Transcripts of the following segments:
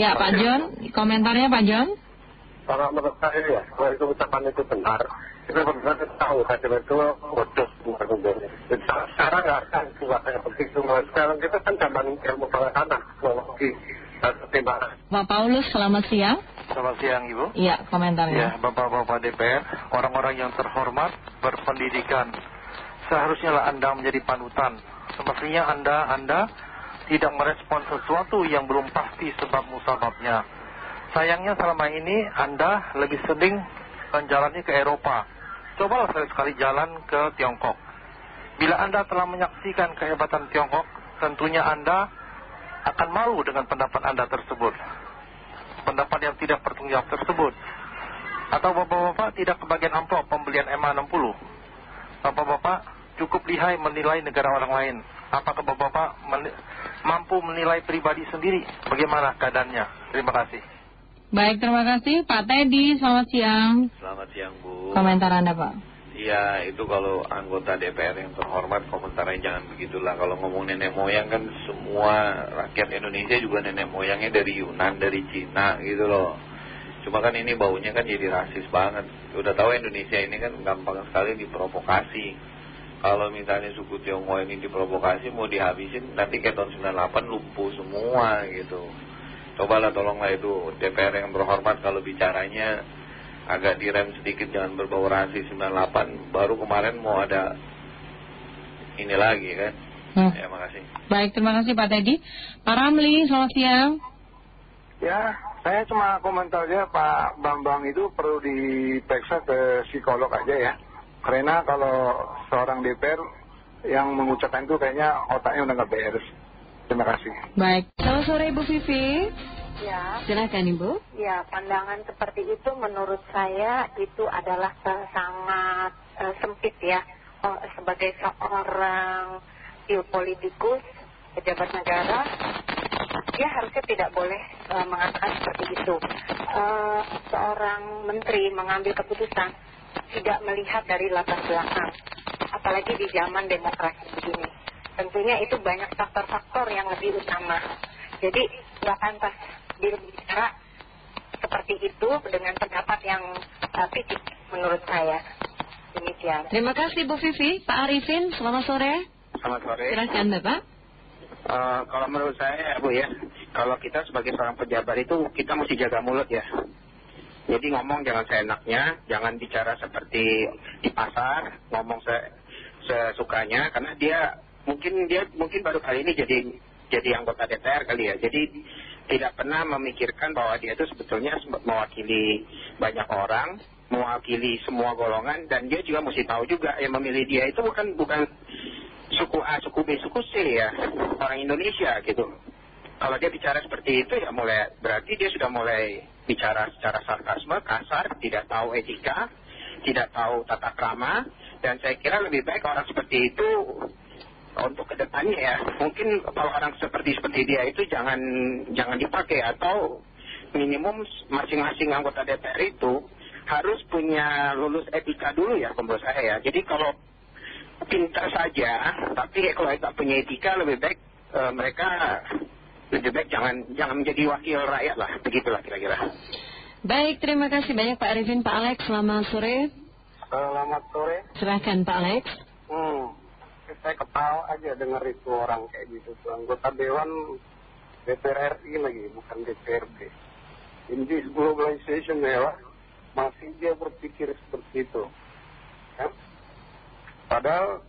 Ya Pak John, komentarnya Pak John? Kalau menurut saya ya, kalau itu ucapan itu benar, kita benar tahu KDP itu bodoh Sekarang nggak akan kayak begitu. Sekarang kita kan zaman ilmu pengetahuan, teknologi. Pak Paulus, selamat siang. Selamat siang Ibu. Iya, komentarnya. Ya, Bapak-Bapak DPR, orang-orang yang terhormat, berpendidikan. Seharusnya lah Anda menjadi panutan. Semestinya Anda, Anda tidak merespon sesuatu yang belum pasti sebab musababnya. Sayangnya selama ini Anda lebih sering menjalani ke Eropa. Cobalah sekali-sekali jalan ke Tiongkok. Bila Anda telah menyaksikan kehebatan Tiongkok, tentunya Anda akan malu dengan pendapat Anda tersebut. Pendapat yang tidak bertanggung tersebut. Atau bapak-bapak tidak kebagian amplop pembelian MA60. Bapak-bapak cukup lihai menilai negara orang lain. Apakah bapak-bapak mampu menilai pribadi sendiri bagaimana keadaannya? Terima kasih. Baik, terima kasih Pak Teddy. Selamat siang. Selamat siang Bu. Komentar Anda Pak. Iya, itu kalau anggota DPR yang terhormat komentarnya jangan begitulah. Kalau ngomong nenek moyang kan semua rakyat Indonesia juga nenek moyangnya dari Yunan, dari Cina gitu loh. Cuma kan ini baunya kan jadi rasis banget. Udah tahu Indonesia ini kan gampang sekali diprovokasi. Kalau misalnya suku Tionghoa ini diprovokasi mau dihabisin nanti kayak tahun 98 lumpuh semua gitu. Cobalah tolonglah itu DPR yang terhormat kalau bicaranya agak direm sedikit jangan berbau rasis 98 baru kemarin mau ada ini lagi kan? Hmm. ya makasih. Baik terima kasih Pak Teddy. Pak Ramli selamat siang. Ya saya cuma komentar aja Pak Bambang itu perlu diperiksa ke psikolog aja ya karena kalau seorang DPR yang mengucapkan itu kayaknya otaknya udah nggak beres Terima kasih. Baik. Selamat sore Ibu Vivi. Ya. Silakan Ibu. Ya, pandangan seperti itu menurut saya itu adalah sangat uh, sempit ya. Oh, sebagai seorang politikus, pejabat negara, dia harusnya tidak boleh uh, mengatakan seperti itu. Uh, seorang menteri mengambil keputusan tidak melihat dari latar belakang, apalagi di zaman demokrasi begini tentunya itu banyak faktor-faktor yang lebih utama. Jadi nggak pantas berbicara seperti itu dengan pendapat yang uh, menurut saya. Demikian. Terima kasih Bu Vivi. Pak Arifin, selamat sore. Selamat sore. Silahkan Bapak. Uh, kalau menurut saya Bu ya, kalau kita sebagai seorang pejabat itu kita mesti jaga mulut ya. Jadi ngomong jangan seenaknya, jangan bicara seperti di pasar, ngomong se sesukanya, karena dia mungkin dia mungkin baru kali ini jadi jadi anggota DPR kali ya. Jadi tidak pernah memikirkan bahwa dia itu sebetulnya mewakili banyak orang, mewakili semua golongan dan dia juga mesti tahu juga yang memilih dia itu bukan bukan suku A, suku B, suku C ya, orang Indonesia gitu. Kalau dia bicara seperti itu ya mulai berarti dia sudah mulai bicara secara sarkasme, kasar, tidak tahu etika, tidak tahu tata krama dan saya kira lebih baik orang seperti itu untuk ke depannya ya. Mungkin kalau orang seperti seperti dia itu jangan jangan dipakai atau minimum masing-masing anggota DPR itu harus punya lulus etika dulu ya menurut saya ya. Jadi kalau pintar saja tapi kalau tidak punya etika lebih baik uh, mereka lebih baik jangan jangan menjadi wakil rakyat lah. Begitulah kira-kira. Baik terima kasih banyak Pak Arifin. Pak Alex selamat sore. Selamat sore. Silahkan Pak Alex. Hmm saya ketawa aja dengar itu orang kayak gitu tuh. Anggota dewan DPR RI lagi bukan DPRD in this globalization ya masih dia berpikir seperti itu. Ya? padahal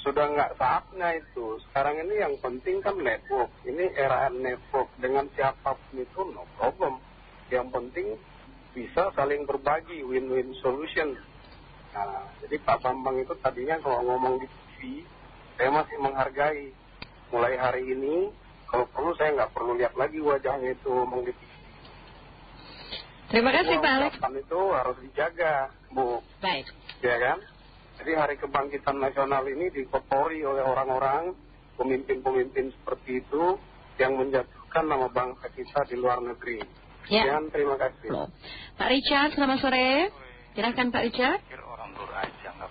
sudah nggak saatnya itu sekarang ini yang penting kan network ini era network dengan siapa pun itu no problem yang penting bisa saling berbagi win-win solution Nah, jadi Pak Bambang itu tadinya kalau ngomong di saya masih menghargai. Mulai hari ini, kalau perlu saya nggak perlu lihat lagi wajahnya itu ngomong di TV. Terima kasih Pak Alex. itu harus dijaga, Bu. Baik. Ya kan? Jadi hari kebangkitan nasional ini dikotori oleh orang-orang, pemimpin-pemimpin seperti itu, yang menjatuhkan nama bangsa kita di luar negeri. Ya. Dan terima kasih. Pak Richard, selamat sore. Silahkan Pak Richard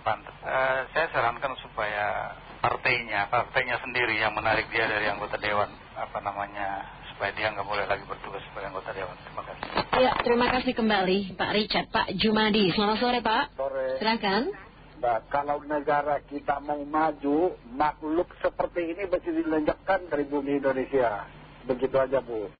pantas. Uh, saya sarankan supaya partainya, partainya sendiri yang menarik dia dari anggota dewan apa namanya supaya dia nggak boleh lagi bertugas sebagai anggota Dewan. Terima kasih. Ya, terima kasih kembali Pak Richard. Pak Jumadi, selamat sore Pak. Sore. Silakan. Nah, kalau negara kita mau maju, makhluk seperti ini mesti dilenjakkan dari bumi Indonesia. Begitu aja Bu.